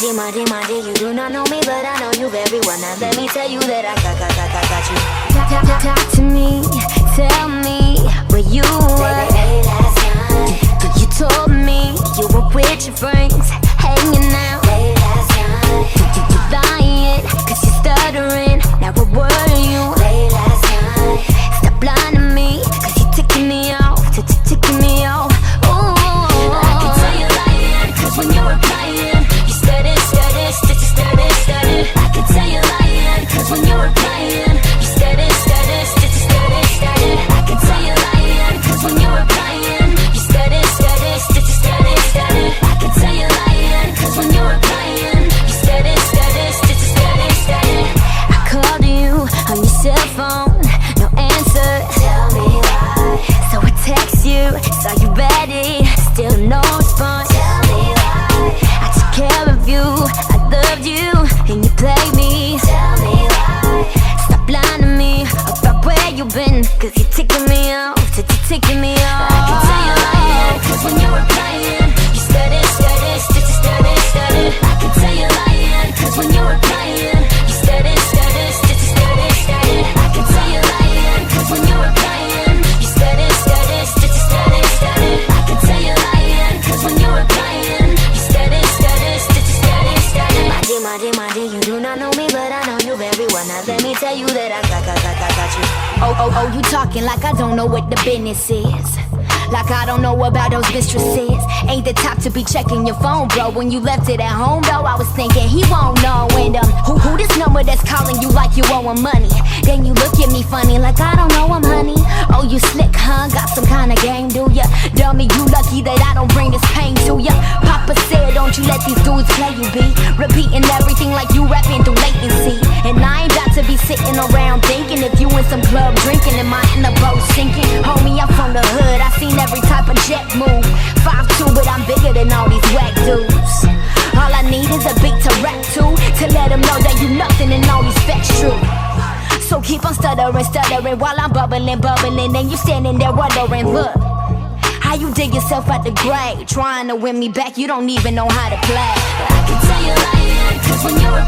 dear, my dear, you do not know me, but I know you very well. Now let me tell you that I got, got, got, got, got you. Talk, talk, talk, talk to me, tell me still no response. Tell me why. I can tell you're lying, 'cause when you're playing, you're stuttering, stuttering, stuttering, stuttering. I called you on your phone, no answer So I text you, saw you ready, still no response I took care of you, I loved you where cause you're taking me off, t- t- ticking me off. You very. Now let me tell you that I got, got, got, got, got you. Oh, oh, oh, you talking like I don't know what the business is. Like I don't know about those mistresses. Ain't the top to be checking your phone, bro. When you left it at home, though, I was thinking he won't know. And um, who, who this number that's calling you like you owe him money? Then you look at me funny, like I don't know him, honey. You let these dudes play you, be repeating everything like you rapping through latency. And I ain't about to be sitting around thinking if you in some club drinking, am I in the boat sinking? Homie, I'm from the hood, I seen every type of jet move. Five two, but I'm bigger than all these whack dudes. All I need is a beat to rap to, to let them know that you nothing and all these facts true. So keep on stuttering, stuttering while I'm bubbling, bubbling, and you standing there wondering, look. How you dig yourself out the grave, trying to win me back, you don't even know how to play. I can tell you're lying, cause when you're replying,